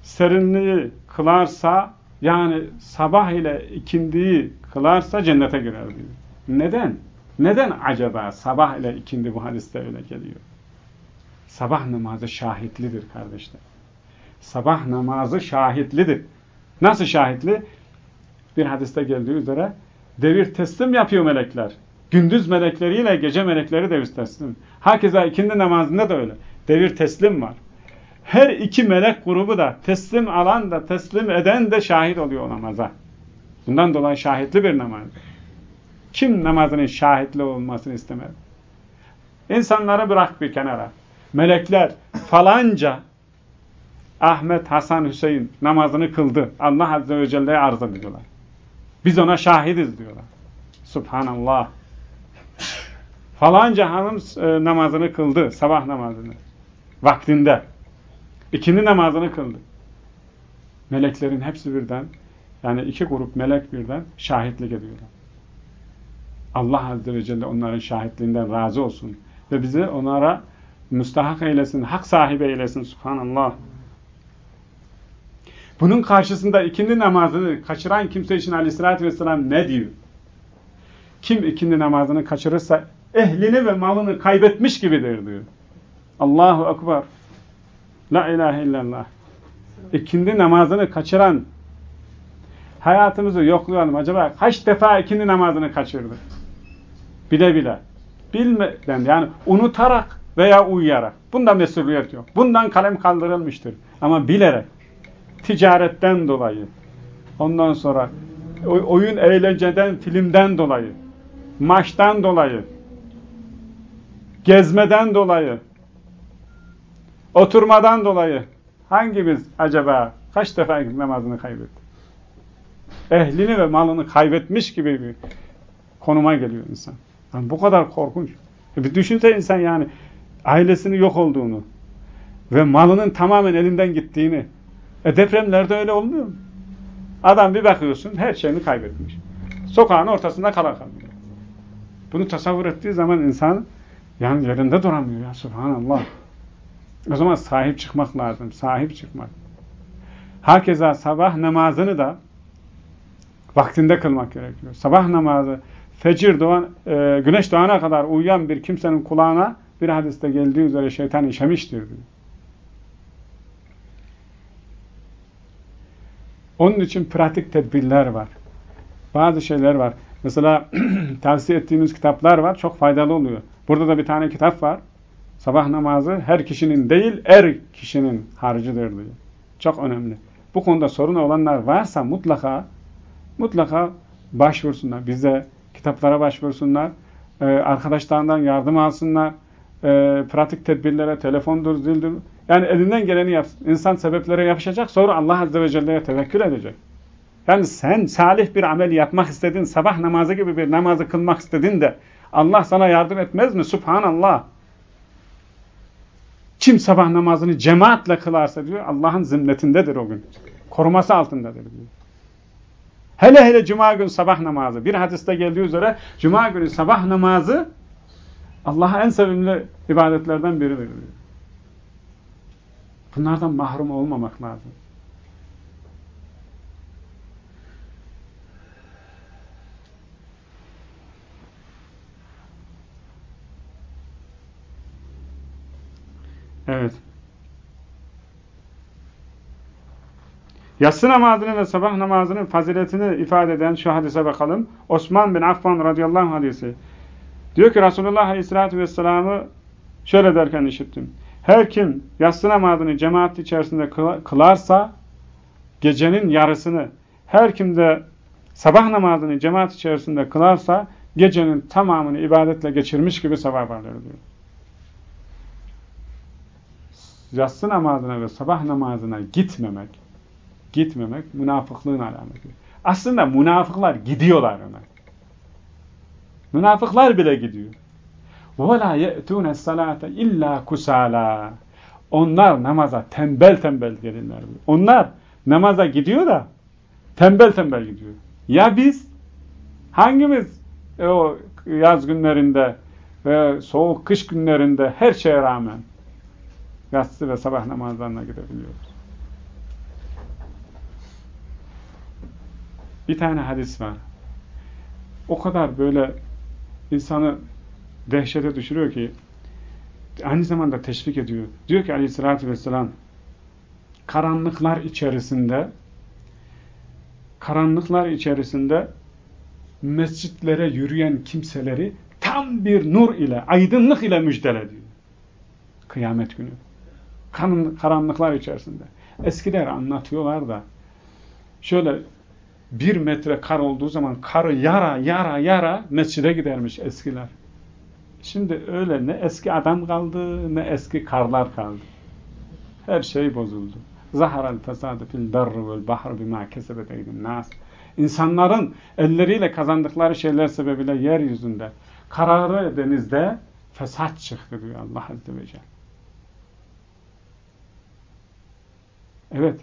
serinliği kılarsa yani sabah ile ikindiyi kılarsa cennete girer diyor. Neden? Neden acaba sabah ile ikindi bu hadiste öyle geliyor? Sabah namazı şahitlidir kardeşler. Sabah namazı şahitlidir. Nasıl şahitli? Bir hadiste geldiği üzere devir teslim yapıyor melekler. Gündüz melekleriyle gece melekleri devir teslim. Hakeza ikindi namazında da öyle. Devir teslim var. Her iki melek grubu da teslim alan da teslim eden de şahit oluyor namaza. Bundan dolayı şahitli bir namaz. Kim namazının şahitli olmasını istemez? İnsanları bırak bir kenara. Melekler falanca Ahmet, Hasan, Hüseyin namazını kıldı. Allah Azze ve Celle'ye arz ediyorlar. Biz ona şahidiz diyorlar. Subhanallah. Falanca hanım e, namazını kıldı. Sabah namazını. Vaktinde. İkindi namazını kıldı. Meleklerin hepsi birden yani iki grup melek birden şahitlik ediyorlar. Allah Azze ve Celle onların şahitliğinden razı olsun. Ve bizi onlara müstahak eylesin, hak sahibi eylesin. Subhanallah. Bunun karşısında ikindi namazını kaçıran kimse için aleyhissalatü vesselam ne diyor? Kim ikindi namazını kaçırırsa ehlini ve malını kaybetmiş gibidir diyor. Allahu Ekber. La ilahe illallah. İkindi namazını kaçıran hayatımızı yoklayalım. Acaba kaç defa ikindi namazını kaçırdı? Bile bile. Bilmeden yani unutarak veya uyuyarak. Bunda mesuliyet yok. Bundan kalem kaldırılmıştır. Ama bilerek ticaretten dolayı, ondan sonra oyun eğlenceden, filmden dolayı, maçtan dolayı, gezmeden dolayı, oturmadan dolayı hangimiz acaba kaç defa namazını kaybetti? Ehlini ve malını kaybetmiş gibi bir konuma geliyor insan. Yani bu kadar korkunç. E bir düşünse insan yani ailesinin yok olduğunu ve malının tamamen elinden gittiğini e depremlerde öyle olmuyor mu? Adam bir bakıyorsun her şeyini kaybetmiş. Sokağın ortasında kala kalıyor. Bunu tasavvur ettiği zaman insan yani yerinde duramıyor ya subhanallah. O zaman sahip çıkmak lazım. Sahip çıkmak. Hakeza sabah namazını da vaktinde kılmak gerekiyor. Sabah namazı fecir doğan, e, güneş doğana kadar uyuyan bir kimsenin kulağına bir hadiste geldiği üzere şeytan işemiştir diyor. Onun için pratik tedbirler var. Bazı şeyler var. Mesela tavsiye ettiğimiz kitaplar var. Çok faydalı oluyor. Burada da bir tane kitap var. Sabah namazı her kişinin değil er kişinin harcıdır diyor. Çok önemli. Bu konuda sorun olanlar varsa mutlaka mutlaka başvursunlar. Bize kitaplara başvursunlar. Ee, arkadaşlarından yardım alsınlar. e, pratik tedbirlere, telefondur, zildir. Yani elinden geleni yapsın. İnsan sebeplere yapışacak, sonra Allah Azze ve Celle'ye tevekkül edecek. Yani sen salih bir amel yapmak istedin, sabah namazı gibi bir namazı kılmak istedin de Allah sana yardım etmez mi? Subhanallah. Kim sabah namazını cemaatle kılarsa diyor Allah'ın zimmetindedir o gün. Koruması altındadır diyor. Hele hele cuma gün sabah namazı. Bir hadiste geldiği üzere cuma günü sabah namazı Allah'a en sevimli ibadetlerden biridir diyor. Bunlardan mahrum olmamak lazım. Evet. Yatsı namazının ve sabah namazının faziletini ifade eden şu hadise bakalım. Osman bin Affan radıyallahu anh hadisi. Diyor ki Resulullah aleyhissalatü vesselam'ı şöyle derken işittim. Her kim yatsı namazını cemaat içerisinde kılarsa gecenin yarısını, her kim de sabah namazını cemaat içerisinde kılarsa gecenin tamamını ibadetle geçirmiş gibi sevap alır diyor yatsı namazına ve sabah namazına gitmemek, gitmemek münafıklığın alameti. Aslında münafıklar gidiyorlar ona. Münafıklar bile gidiyor. وَلَا يَأْتُونَ الصَّلَاةَ اِلَّا كُسَالًا Onlar namaza tembel tembel gelirler. Onlar namaza gidiyor da tembel tembel gidiyor. Ya biz hangimiz o yaz günlerinde ve soğuk kış günlerinde her şeye rağmen yatsı ve sabah namazlarına gidebiliyoruz. Bir tane hadis var. O kadar böyle insanı dehşete düşürüyor ki aynı zamanda teşvik ediyor. Diyor ki aleyhissalatü vesselam karanlıklar içerisinde karanlıklar içerisinde mescitlere yürüyen kimseleri tam bir nur ile, aydınlık ile müjdele diyor. Kıyamet günü karanlıklar içerisinde. Eskiler anlatıyorlar da şöyle bir metre kar olduğu zaman karı yara yara yara mescide gidermiş eskiler. Şimdi öyle ne eski adam kaldı ne eski karlar kaldı. Her şey bozuldu. Zaharal fesadu fil darri vel bahri bima kesebet nas. İnsanların elleriyle kazandıkları şeyler sebebiyle yeryüzünde kararı denizde fesat çıktı diyor Allah Azze ve Celle. Evet.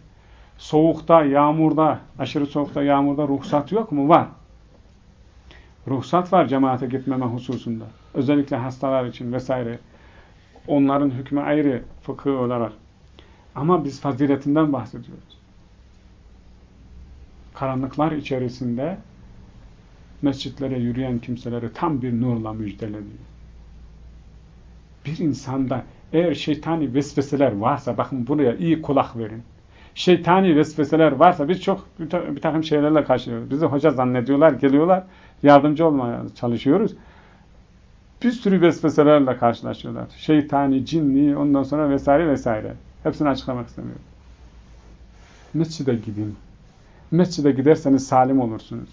Soğukta, yağmurda, aşırı soğukta, yağmurda ruhsat yok mu? Var. Ruhsat var cemaate gitmeme hususunda. Özellikle hastalar için vesaire. Onların hükmü ayrı fıkıh olarak. Ama biz faziletinden bahsediyoruz. Karanlıklar içerisinde mescitlere yürüyen kimseleri tam bir nurla müjdeleniyor. Bir insanda eğer şeytani vesveseler varsa bakın buraya iyi kulak verin şeytani vesveseler varsa biz çok bir takım şeylerle karşılıyoruz. Bizi hoca zannediyorlar, geliyorlar, yardımcı olmaya çalışıyoruz. Bir sürü vesveselerle karşılaşıyorlar. Şeytani, cinni, ondan sonra vesaire vesaire. Hepsini açıklamak istemiyorum. Mescide gidin. Mescide giderseniz salim olursunuz.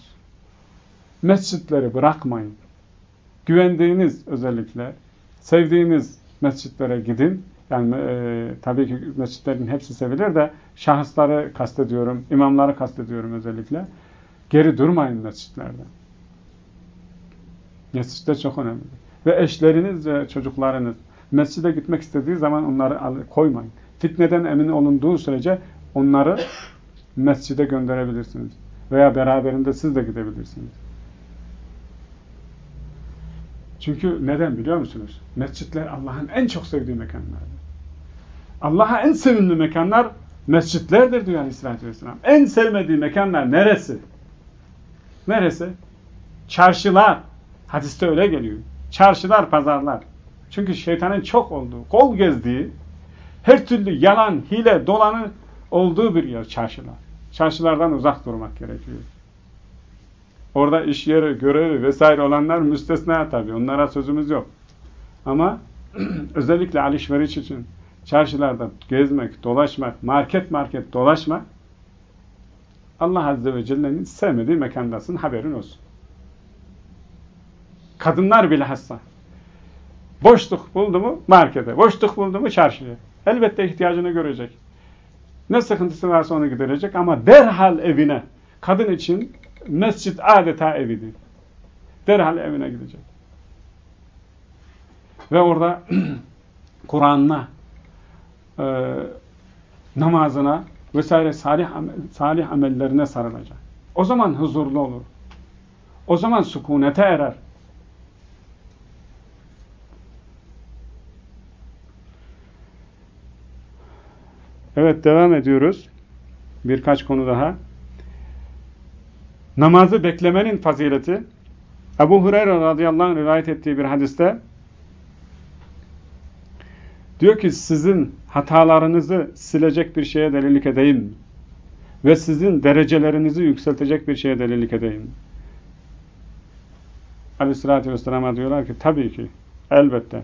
Mescitleri bırakmayın. Güvendiğiniz özellikle, sevdiğiniz mescitlere gidin yani e, tabii ki mescitlerin hepsi sevilir de şahısları kastediyorum, imamları kastediyorum özellikle. Geri durmayın mescitlerde. Mescitler çok önemli. Ve eşleriniz ve çocuklarınız mescide gitmek istediği zaman onları koymayın. Fitneden emin olunduğu sürece onları mescide gönderebilirsiniz. Veya beraberinde siz de gidebilirsiniz. Çünkü neden biliyor musunuz? Mescitler Allah'ın en çok sevdiği mekanlardır. Allah'a en sevimli mekanlar mescitlerdir diyor Aleyhisselatü Vesselam. En sevmediği mekanlar neresi? Neresi? Çarşılar. Hadiste öyle geliyor. Çarşılar, pazarlar. Çünkü şeytanın çok olduğu, kol gezdiği, her türlü yalan, hile, dolanı olduğu bir yer çarşılar. Çarşılardan uzak durmak gerekiyor. Orada iş yeri, görevi vesaire olanlar müstesna tabii. Onlara sözümüz yok. Ama özellikle alışveriş için çarşılarda gezmek, dolaşmak, market market dolaşmak Allah Azze ve Celle'nin sevmediği mekandasın haberin olsun. Kadınlar bilhassa Boşluk buldu mu markete, boşluk buldu mu çarşıya. Elbette ihtiyacını görecek. Ne sıkıntısı varsa onu giderecek ama derhal evine, kadın için mescit adeta evidir. Derhal evine gidecek. Ve orada Kur'an'ına, e, namazına vesaire salih, salih amellerine sarılacak. O zaman huzurlu olur. O zaman sükunete erer. Evet devam ediyoruz. Birkaç konu daha. Namazı beklemenin fazileti. Ebu Hureyre radıyallahu anh rivayet ettiği bir hadiste diyor ki sizin hatalarınızı silecek bir şeye delilik edeyim Ve sizin derecelerinizi yükseltecek bir şeye delilik edeyim. Aleyhissalatü vesselam'a diyorlar ki tabii ki elbette.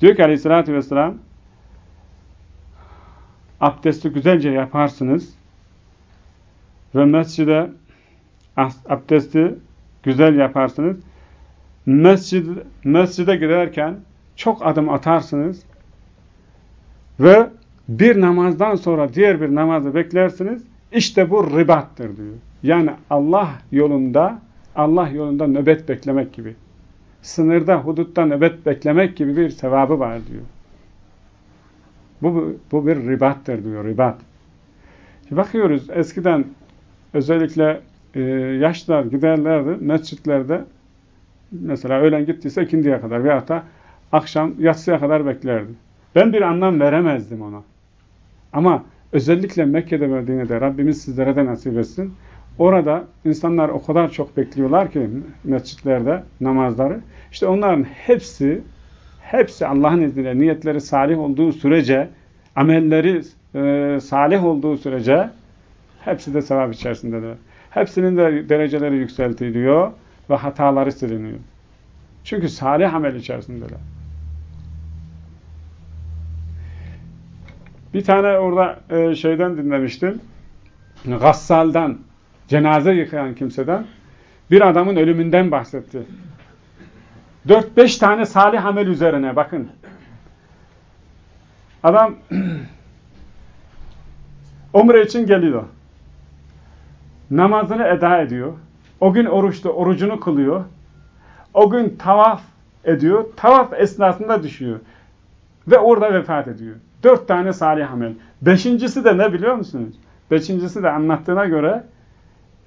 Diyor ki aleyhissalatü vesselam abdesti güzelce yaparsınız ve mescide abdesti güzel yaparsınız. Mescid, mescide giderken çok adım atarsınız ve bir namazdan sonra diğer bir namazı beklersiniz. İşte bu ribattır diyor. Yani Allah yolunda Allah yolunda nöbet beklemek gibi. Sınırda, hudutta nöbet beklemek gibi bir sevabı var diyor. Bu, bu bir ribattır diyor, ribat. Bakıyoruz eskiden özellikle e, yaşlılar giderlerdi mescitlerde mesela öğlen gittiyse ikindiye kadar veyahut da akşam yatsıya kadar beklerdi. Ben bir anlam veremezdim ona. Ama özellikle Mekke'de Medine'de Rabbimiz sizlere de nasip etsin. Orada insanlar o kadar çok bekliyorlar ki mescitlerde namazları. İşte onların hepsi hepsi Allah'ın izniyle niyetleri salih olduğu sürece amelleri e, salih olduğu sürece hepsi de sevap içerisindedir. Hepsinin de dereceleri yükseltiliyor ve hataları siliniyor. Çünkü salih amel içerisindeler. Bir tane orada e, şeyden dinlemiştim. Gassal'dan, cenaze yıkayan kimseden bir adamın ölümünden bahsetti. 4-5 tane salih amel üzerine bakın. Adam umre için geliyor. Namazını eda ediyor. O gün oruçta orucunu kılıyor. O gün tavaf ediyor. Tavaf esnasında düşüyor. Ve orada vefat ediyor. Dört tane salih amel. Beşincisi de ne biliyor musunuz? Beşincisi de anlattığına göre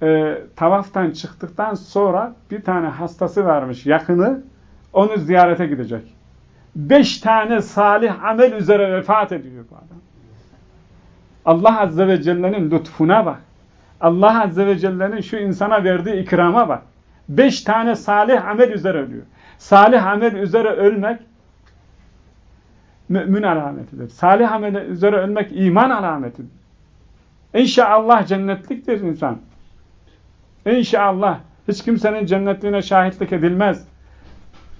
e, tavaftan çıktıktan sonra bir tane hastası varmış yakını onu ziyarete gidecek. Beş tane salih amel üzere vefat ediyor bu adam. Allah Azze ve Celle'nin lütfuna bak. Allah Azze ve Celle'nin şu insana verdiği ikrama bak. Beş tane salih amel üzere ölüyor. Salih amel üzere ölmek mümin alametidir. Salih amel üzere ölmek iman alametidir. İnşallah cennetliktir insan. İnşallah hiç kimsenin cennetliğine şahitlik edilmez.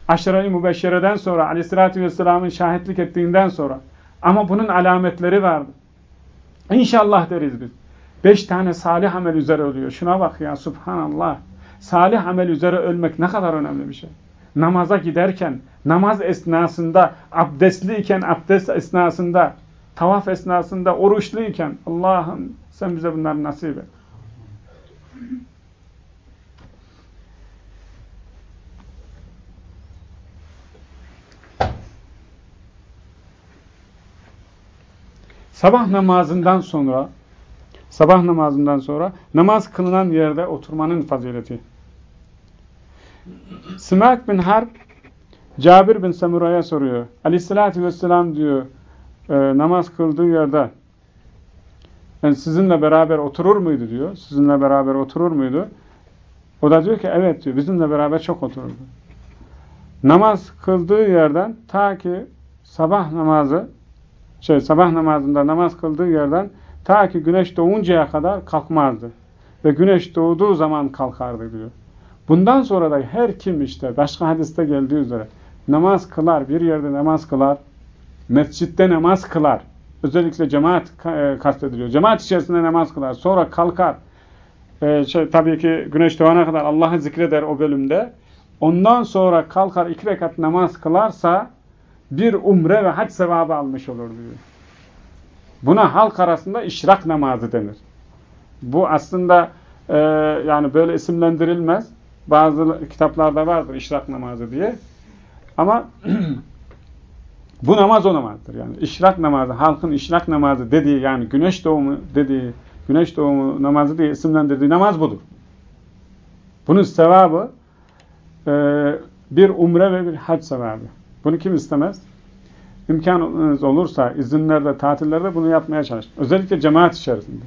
Aşırı-i mübeşşereden sonra aleyhissalatü vesselamın şahitlik ettiğinden sonra ama bunun alametleri vardı. İnşallah deriz biz. Beş tane salih amel üzere ölüyor. Şuna bak ya subhanallah. Salih amel üzere ölmek ne kadar önemli bir şey. Namaza giderken, namaz esnasında, abdestliyken, abdest esnasında, tavaf esnasında, oruçluyken Allah'ım sen bize bunları nasip et. Sabah namazından sonra sabah namazından sonra namaz kılınan yerde oturmanın fazileti. Simak bin Harp Cabir bin Samura'ya soruyor. Aleyhissalatü vesselam diyor e, namaz kıldığı yerde yani sizinle beraber oturur muydu diyor. Sizinle beraber oturur muydu? O da diyor ki evet diyor. Bizimle beraber çok otururdu. Namaz kıldığı yerden ta ki sabah namazı şey sabah namazında namaz kıldığı yerden ta ki güneş doğuncaya kadar kalkmazdı. Ve güneş doğduğu zaman kalkardı diyor. Bundan sonra da her kim işte başka hadiste geldiği üzere namaz kılar, bir yerde namaz kılar, mescitte namaz kılar. Özellikle cemaat e, kastediliyor. Cemaat içerisinde namaz kılar. Sonra kalkar. Ee, şey, tabii ki güneş doğana kadar Allah'ı zikreder o bölümde. Ondan sonra kalkar iki rekat namaz kılarsa bir umre ve hac sevabı almış olur diyor. Buna halk arasında işrak namazı denir. Bu aslında e, yani böyle isimlendirilmez. Bazı kitaplarda vardır işrak namazı diye. Ama bu namaz o namazdır. Yani işrak namazı, halkın işrak namazı dediği yani güneş doğumu dediği, güneş doğumu namazı diye isimlendirdiği namaz budur. Bunun sevabı e, bir umre ve bir hac sevabı. Bunu kim istemez? İmkanınız olursa izinlerde, tatillerde bunu yapmaya çalışın. Özellikle cemaat içerisinde.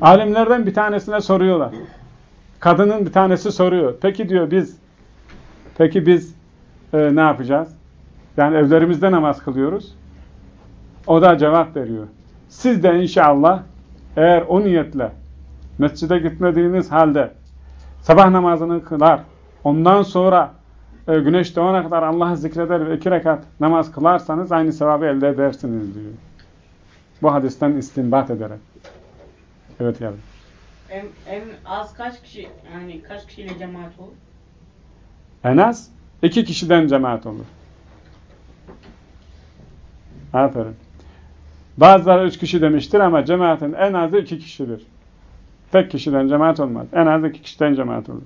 Alimlerden bir tanesine soruyorlar. Kadının bir tanesi soruyor. Peki diyor biz peki biz e, ne yapacağız? Yani evlerimizde namaz kılıyoruz. O da cevap veriyor. Siz de inşallah eğer o niyetle mescide gitmediğiniz halde sabah namazını kılar, ondan sonra e, güneş doğana kadar Allah'ı zikreder ve iki rekat namaz kılarsanız aynı sevabı elde edersiniz diyor. Bu hadisten istinbat ederek. Evet yavrum. En, en az kaç kişi yani kaç kişiyle cemaat olur? En az iki kişiden cemaat olur. Aferin. Bazıları üç kişi demiştir ama cemaatin en azı iki kişidir. Tek kişiden cemaat olmaz. En az iki kişiden cemaat olur.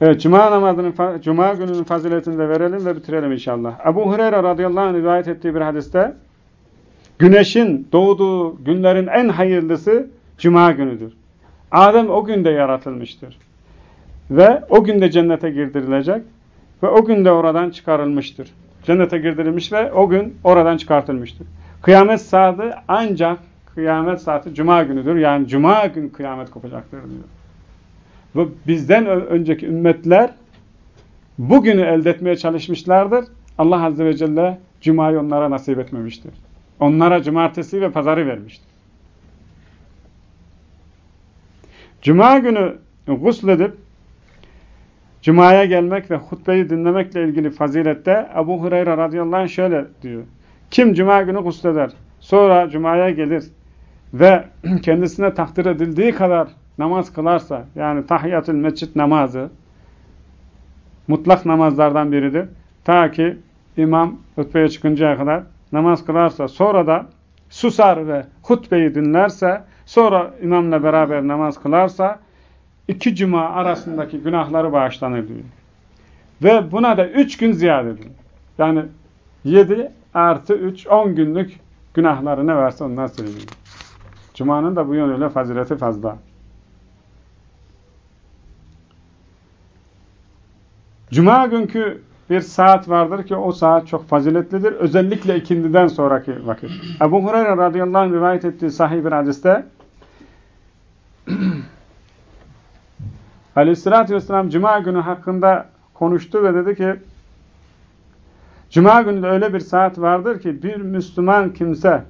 Evet, Cuma namazının, Cuma gününün faziletini de verelim ve bitirelim inşallah. Ebu Hureyre radıyallahu anh rivayet ettiği bir hadiste, güneşin doğduğu günlerin en hayırlısı Cuma günüdür. Adem o günde yaratılmıştır. Ve o günde cennete girdirilecek ve o günde oradan çıkarılmıştır. Cennete girdirilmiş ve o gün oradan çıkartılmıştır. Kıyamet saati ancak kıyamet saati Cuma günüdür. Yani Cuma gün kıyamet kopacaktır diyor. Ve bizden önceki ümmetler bugünü elde etmeye çalışmışlardır. Allah Azze ve Celle Cuma'yı onlara nasip etmemiştir. Onlara cumartesi ve pazarı vermiştir. Cuma günü gusledip Cuma'ya gelmek ve hutbeyi dinlemekle ilgili fazilette Ebu Hureyre radıyallahu anh şöyle diyor. Kim Cuma günü gusleder, sonra Cuma'ya gelir ve kendisine takdir edildiği kadar namaz kılarsa, yani tahiyyatül mescid namazı mutlak namazlardan biridir. Ta ki imam hutbeye çıkıncaya kadar namaz kılarsa, sonra da susar ve hutbeyi dinlerse, sonra imamla beraber namaz kılarsa, iki cuma arasındaki günahları bağışlanır diyor. Ve buna da üç gün ziyade diyor. Yani yedi artı üç, on günlük günahları ne varsa onlar siliniyor. Cuma'nın da bu yönüyle fazileti fazla. Cuma günkü bir saat vardır ki o saat çok faziletlidir. Özellikle ikindiden sonraki vakit. Ebu Hureyre radıyallahu anh rivayet ettiği sahih bir hadiste Aleyhissalatü vesselam Cuma günü hakkında konuştu ve dedi ki Cuma günü de öyle bir saat vardır ki bir Müslüman kimse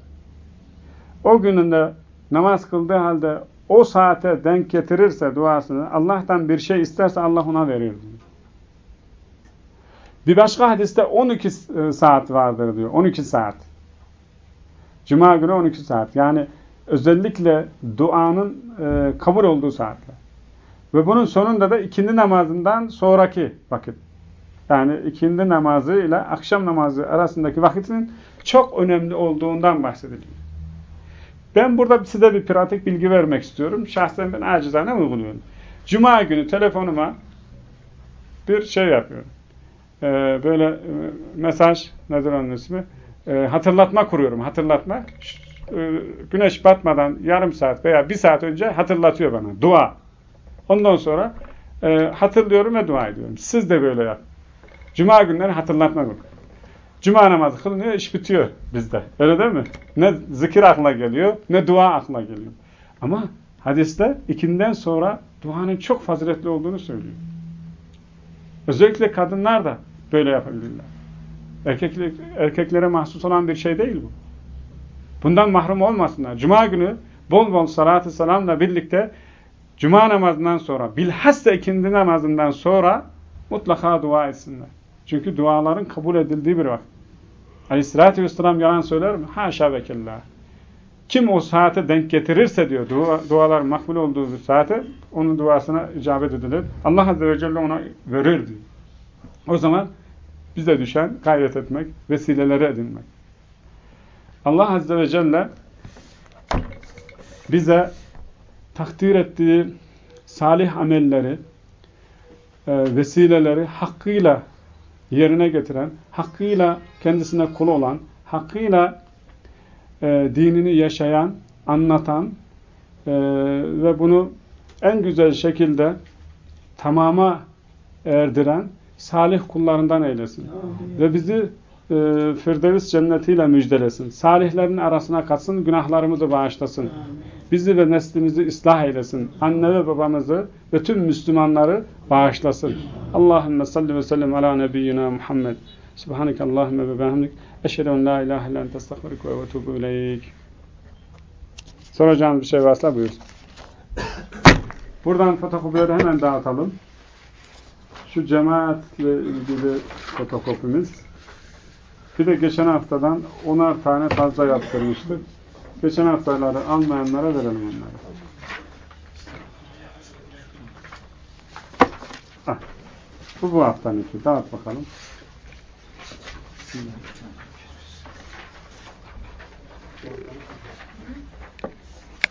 o gününde namaz kıldığı halde o saate denk getirirse duasını Allah'tan bir şey isterse Allah ona verir diyor. Bir başka hadiste 12 e, saat vardır diyor. 12 saat. Cuma günü 12 saat. Yani özellikle duanın e, kabul olduğu saatler. Ve bunun sonunda da ikindi namazından sonraki vakit. Yani ikindi namazı ile akşam namazı arasındaki vakitinin çok önemli olduğundan bahsediliyor. Ben burada size bir pratik bilgi vermek istiyorum. Şahsen ben acizane uyguluyorum. Cuma günü telefonuma bir şey yapıyorum. Ee, böyle e, mesaj, nedir onun ismi? Ee, hatırlatma kuruyorum. Hatırlatma. E, güneş batmadan yarım saat veya bir saat önce hatırlatıyor bana. Dua. Ondan sonra e, hatırlıyorum ve dua ediyorum. Siz de böyle yapın. Cuma günleri hatırlatma kurun. Cuma namazı kılınıyor, iş bitiyor bizde. Öyle değil mi? Ne zikir aklına geliyor, ne dua aklına geliyor. Ama hadiste ikinden sonra duanın çok faziletli olduğunu söylüyor. Özellikle kadınlar da böyle yapabilirler. Erkekler, erkeklere mahsus olan bir şey değil bu. Bundan mahrum olmasınlar. Cuma günü bol bol salatı selamla birlikte Cuma namazından sonra, bilhassa ikindi namazından sonra mutlaka dua etsinler. Çünkü duaların kabul edildiği bir vakit. Aleyhissalatü vesselam yalan söyler mi? Haşa ve kella. kim o saate denk getirirse diyor, dua, dualar makbul olduğu bir saate onun duasına icabet edilir. Allah Azze ve Celle ona verir diyor. O zaman bize düşen gayret etmek, vesileleri edinmek. Allah Azze ve Celle bize takdir ettiği salih amelleri, e, vesileleri hakkıyla yerine getiren, hakkıyla kendisine kul olan, hakkıyla e, dinini yaşayan, anlatan e, ve bunu en güzel şekilde tamama erdiren salih kullarından eylesin. Ve bizi e, Firdevs cennetiyle müjdelesin. Salihlerin arasına katsın, günahlarımızı bağışlasın. Bizi ve neslimizi ıslah eylesin. Anne ve babamızı ve tüm Müslümanları bağışlasın. Allahümme salli ve sellem ala nebiyyina Muhammed. Subhaneke Allahümme ve bihamdik. Eşhedü en la ilahe illen testağfiruke ve etûbü ileyk. Soracağınız bir şey varsa buyur. Buradan fotokopileri hemen dağıtalım. Şu cemaatle ilgili fotokopimiz. Bir de geçen haftadan onar tane fazla yaptırmıştık. Geçen haftaları almayanlara verelim onları. Ah, bu bu haftanınki. Dağıt bakalım. Bismillah.